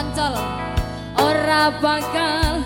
poncol ora bakal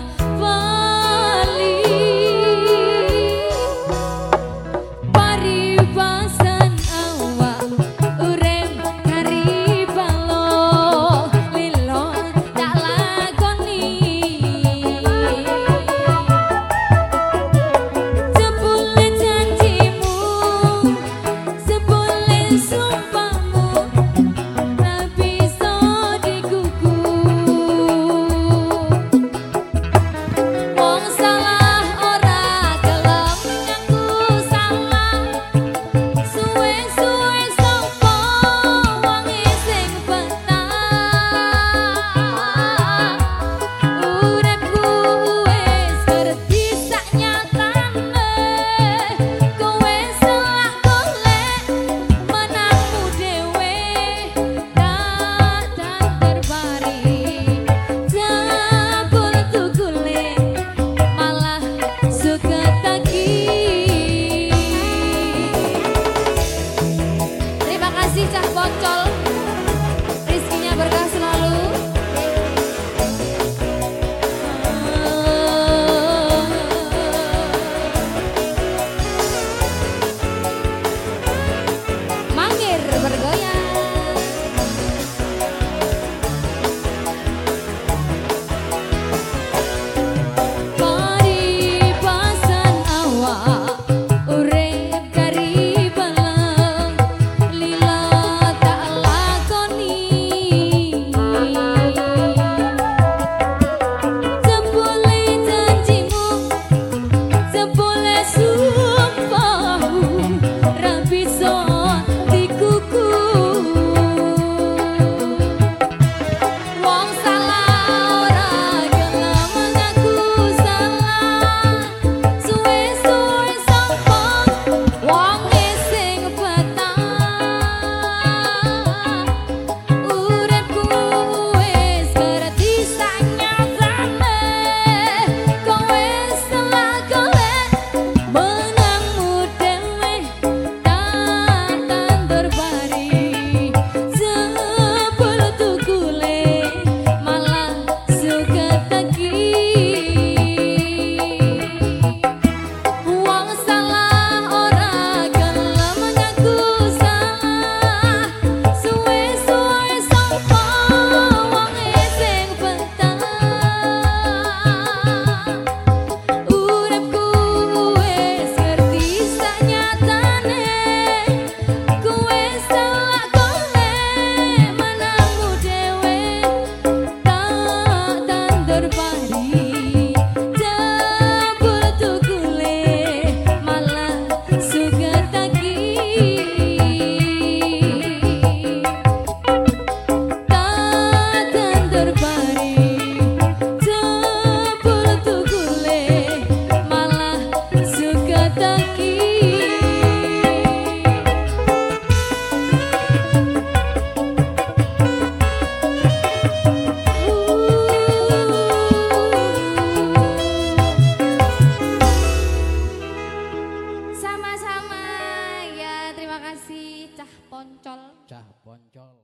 Oh. Poncol. Cah poncol.